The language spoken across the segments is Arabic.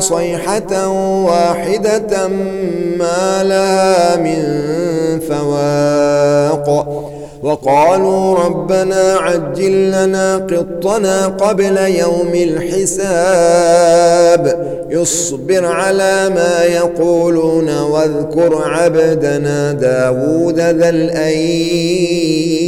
صيحة واحدة ما لها من فواق وقالوا ربنا عجل لنا قطنا قبل يوم الحساب يصبر على ما يقولون واذكر عبدنا داود ذا الأيد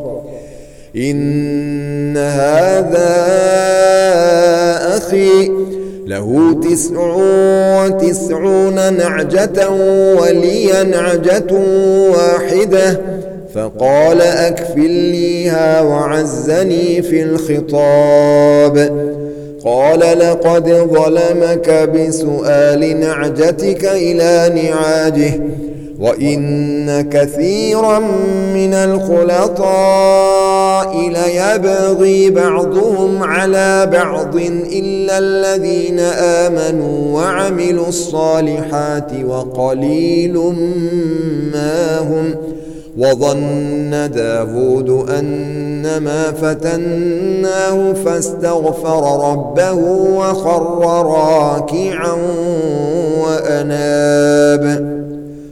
إن هذا أخي له تسع وتسعون نعجة ولي نعجة واحدة فقال أكفليها وعزني في الخطاب قال لقد ظلمك بسؤال نعجتك إلى نعاجه وَإِنَّ كَثِيرًا مِنَ الْخُلَطَاءِ لَيَبْغِي بَعْضُهُمْ عَلَى بَعْضٍ إِلَّا الَّذِينَ آمَنُوا وَعَمِلُوا الصَّالِحَاتِ وَقَلِيلٌ مَا هُمْ وَظَنَّ دَاوُودُ أَنَّمَا فَتَنَّاهُ فَاسْتَغْفَرَ رَبَّهُ وَخَرَّ رَاكِعًا وَأَنَابَ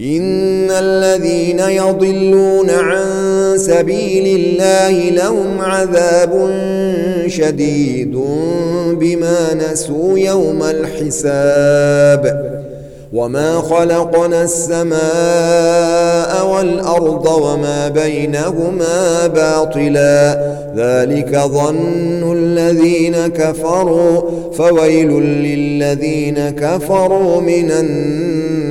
إن الذين يضلون عن سبيل الله لهم عذاب شديد بما نسوا يوم الحساب وما خلقنا السماء والأرض وما بينهما باطلا ذلك ظن الذين كفروا فويل للذين كفروا من النار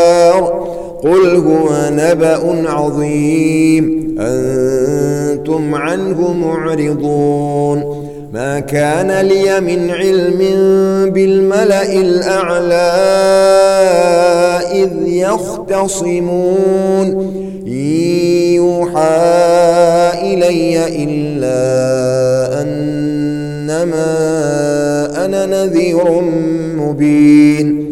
قل هو نبأ عظيم. أنتم عنه معرضون. ما كان لي من علم بالملأ الأعلى إذ يختصمون. يوحى إلي إلا أنما أنا نذير مبين.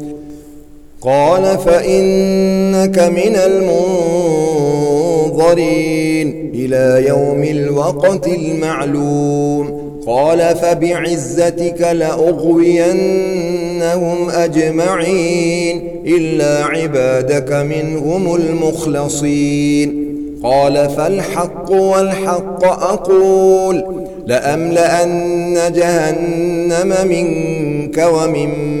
قال فإنك من المنظرين إلى يوم الوقت المعلوم قال فبعزتك لأغوينهم أجمعين إلا عبادك منهم المخلصين قال فالحق والحق أقول لأملأن جهنم منك ومن